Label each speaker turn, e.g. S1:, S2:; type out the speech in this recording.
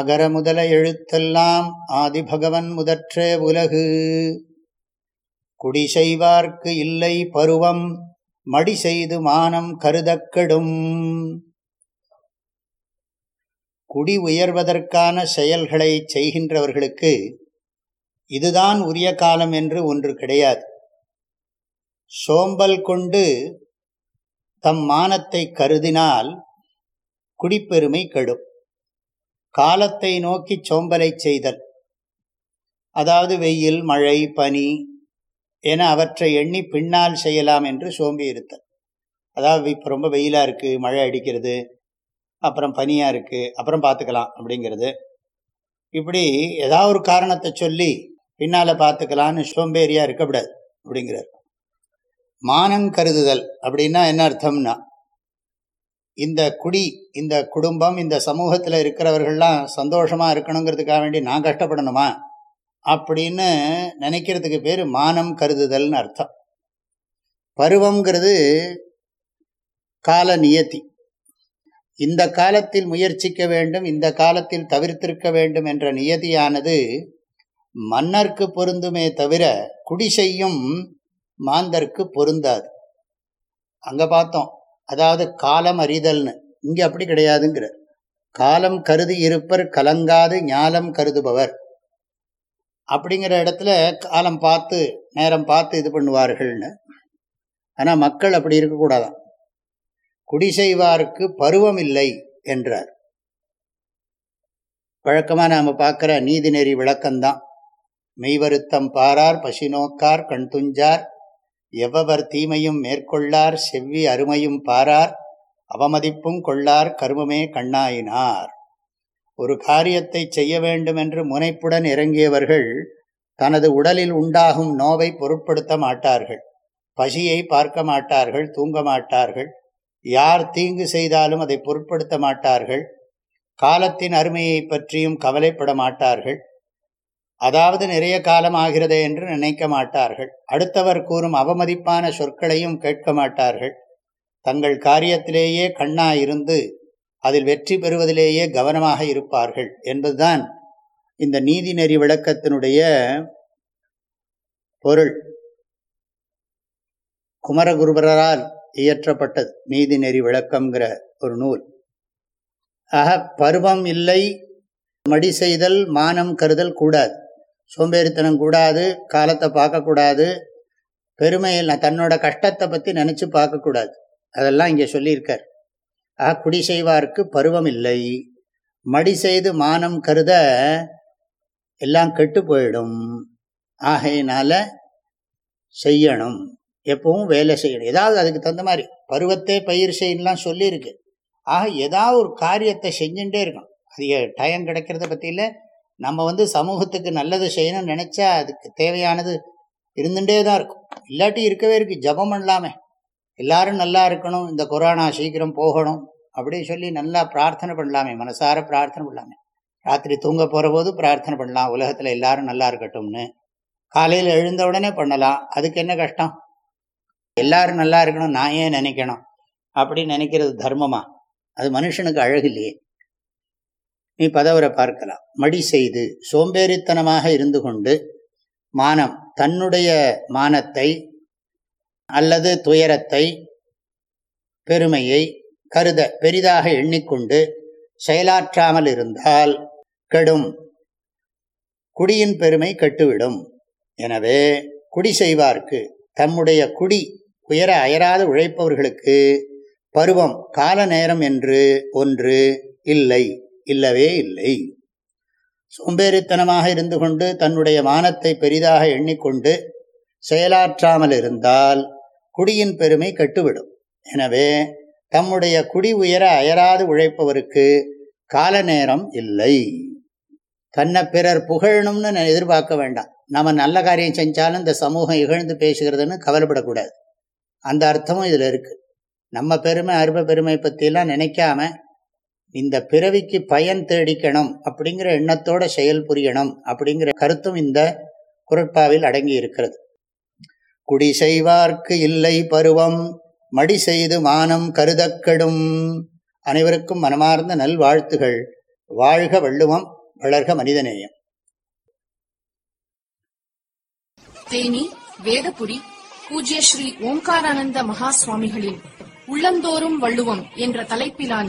S1: அகர முதல எழுத்தெல்லாம் ஆதிபகவன் முதற்றே உலகு குடி செய்வார்க்கு இல்லை பருவம் மடி செய்து மானம் கருதக்கெடும் குடி உயர்வதற்கான செயல்களை செய்கின்றவர்களுக்கு இதுதான் உரிய காலம் என்று ஒன்று கிடையாது சோம்பல் கொண்டு தம் மானத்தை கருதினால் குடிப்பெருமை கெடும் காலத்தை நோக்கி சோம்பலை செய்தல் அதாவது வெயில் மழை பனி என அவற்றை எண்ணி பின்னால் செய்யலாம் என்று சோம்பி இருத்தல் அதாவது இப்போ ரொம்ப வெயிலாக இருக்குது மழை அடிக்கிறது அப்புறம் பனியாக இருக்குது அப்புறம் பார்த்துக்கலாம் அப்படிங்கிறது இப்படி ஏதாவது ஒரு காரணத்தை சொல்லி பின்னால் பார்த்துக்கலான்னு சோம்பேறியாக இருக்கக்கூடாது அப்படிங்கிறார் மானம் கருதுதல் அப்படின்னா என்ன அர்த்தம்னா இந்த குடி இந்த குடும்பம் இந்த சமூகத்தில் இருக்கிறவர்கள்லாம் சந்தோஷமாக இருக்கணுங்கிறதுக்காக வேண்டி நான் கஷ்டப்படணுமா அப்படின்னு நினைக்கிறதுக்கு பேர் மானம் கருதுதல்னு அர்த்தம் பருவங்கிறது கால நியத்தி இந்த காலத்தில் முயற்சிக்க வேண்டும் இந்த காலத்தில் தவிர்த்திருக்க வேண்டும் என்ற நியதியானது மன்னர்க்கு பொருந்துமே தவிர குடிசையும் மாந்தர்க்கு பொருந்தாது அங்கே பார்த்தோம் அதாவது காலம் அறிதல்னு இங்கே அப்படி கிடையாதுங்கிறார் காலம் கருதி இருப்பர் கலங்காது ஞாலம் கருதுபவர் அப்படிங்கிற இடத்துல காலம் பார்த்து நேரம் பார்த்து இது பண்ணுவார்கள்னு ஆனால் மக்கள் அப்படி இருக்கக்கூடாதான் குடி பருவம் இல்லை என்றார் வழக்கமாக நாம் பார்க்குற நீதிநெறி விளக்கம்தான் மெய்வருத்தம் பாரார் பசி நோக்கார் கண்துஞ்சார் எவ்வவர் தீமையும் மேற்கொள்ளார் செவ்வி அருமையும் பாரார் அவமதிப்பும் கொள்ளார் கருமமே கண்ணாயினார் ஒரு காரியத்தை செய்ய வேண்டும் என்று முனைப்புடன் இறங்கியவர்கள் தனது உடலில் உண்டாகும் நோவை பொருட்படுத்த மாட்டார்கள் பசியை பார்க்க மாட்டார்கள் தூங்க மாட்டார்கள் யார் தீங்கு செய்தாலும் அதை பொருட்படுத்த மாட்டார்கள் காலத்தின் அருமையை பற்றியும் கவலைப்பட மாட்டார்கள் அதாவது நிறைய காலம் ஆகிறதே என்று நினைக்க மாட்டார்கள் அடுத்தவர் கூறும் அவமதிப்பான சொற்களையும் கேட்க மாட்டார்கள் தங்கள் காரியத்திலேயே கண்ணா இருந்து அதில் வெற்றி பெறுவதிலேயே கவனமாக இருப்பார்கள் என்பதுதான் இந்த நீதிநெறி விளக்கத்தினுடைய பொருள் குமரகுருபரால் இயற்றப்பட்டது நீதிநெறி விளக்கம்ங்கிற ஒரு நூல் ஆக பருவம் இல்லை மடி செய்தல் மானம் கருதல் கூடாது சோம்பேறித்தனம் கூடாது காலத்தை பார்க்கக்கூடாது பெருமையில் தன்னோட கஷ்டத்தை பற்றி நினச்சி பார்க்கக்கூடாது அதெல்லாம் இங்கே சொல்லியிருக்கார் ஆக குடி செய்வார்க்கு பருவம் இல்லை மடி செய்து மானம் கருத எல்லாம் கெட்டு போயிடும் ஆகையினால செய்யணும் எப்பவும் வேலை செய்யணும் ஏதாவது அதுக்கு தகுந்த மாதிரி பருவத்தை பயிர் செய்யணும்லாம் சொல்லியிருக்கு ஆக ஏதாவது ஒரு காரியத்தை செஞ்சுட்டே இருக்கணும் அதிக டைம் கிடைக்கிறத பற்றியில் நம்ம வந்து சமூகத்துக்கு நல்லது செய்யணும்னு நினைச்சா அதுக்கு தேவையானது இருந்துட்டே தான் இருக்கும் இல்லாட்டி இருக்கவே இருக்கு ஜபம் பண்ணலாமே எல்லாரும் நல்லா இருக்கணும் இந்த கொரோனா சீக்கிரம் போகணும் அப்படின்னு சொல்லி நல்லா பிரார்த்தனை பண்ணலாமே மனசார பிரார்த்தனை பண்ணலாமே ராத்திரி தூங்க போகிற போது பிரார்த்தனை பண்ணலாம் உலகத்தில் எல்லாரும் நல்லா இருக்கட்டும்னு காலையில் எழுந்த உடனே பண்ணலாம் அதுக்கு என்ன கஷ்டம் எல்லாரும் நல்லா இருக்கணும் நான் ஏன் நினைக்கணும் அப்படின்னு நினைக்கிறது தர்மமா அது மனுஷனுக்கு அழகு இல்லையே நீ பதவரை பார்க்கலாம் மடி செய்து சோம்பேறித்தனமாக இருந்து கொண்டு மானம் தன்னுடைய மானத்தை அல்லது துயரத்தை பெருமையை கருத பெரிதாக எண்ணிக்கொண்டு செயலாற்றாமல் இருந்தால் கெடும் குடியின் பெருமை கெட்டுவிடும் எனவே குடி செய்வார்க்கு தம்முடைய குடி உயர அயராது உழைப்பவர்களுக்கு பருவம் கால நேரம் என்று ஒன்று இல்லை இல்லவே இல்லை சோம்பேறித்தனமாக இருந்து கொண்டு தன்னுடைய மானத்தை பெரிதாக எண்ணிக்கொண்டு செயலாற்றாமல் இருந்தால் குடியின் பெருமை கெட்டுவிடும் எனவே தம்முடைய குடி உயர அயராது உழைப்பவருக்கு கால நேரம் இல்லை தன்னை பிறர் புகழணும்னு எதிர்பார்க்க வேண்டாம் நம்ம நல்ல காரியம் செஞ்சாலும் இந்த சமூகம் இகழ்ந்து பேசுகிறதுன்னு கவலைப்படக்கூடாது அந்த அர்த்தமும் இதில் இருக்குது நம்ம பெருமை அருப பெருமை பற்றிலாம் நினைக்காம இந்த பிறவிக்கு பயன் தேடிக்கணும் அப்படிங்கிற எண்ணத்தோட செயல் புரியணும் அப்படிங்கிற கருத்தும் இந்த குரட்பாவில் அடங்கி இருக்கிறது குடி செய்வார்க்கு இல்லை பருவம் மடி செய்து மானம் கருதக்கெடும் அனைவருக்கும் மனமார்ந்த நல்வாழ்த்துகள் வாழ்க வள்ளுவம் வளர்க மனிதநேயம் தேனி வேதபுடி பூஜ்ய ஸ்ரீ ஓம்காரானந்த மகா சுவாமிகளின் உள்ளந்தோறும் வள்ளுவம் என்ற தலைப்பிலான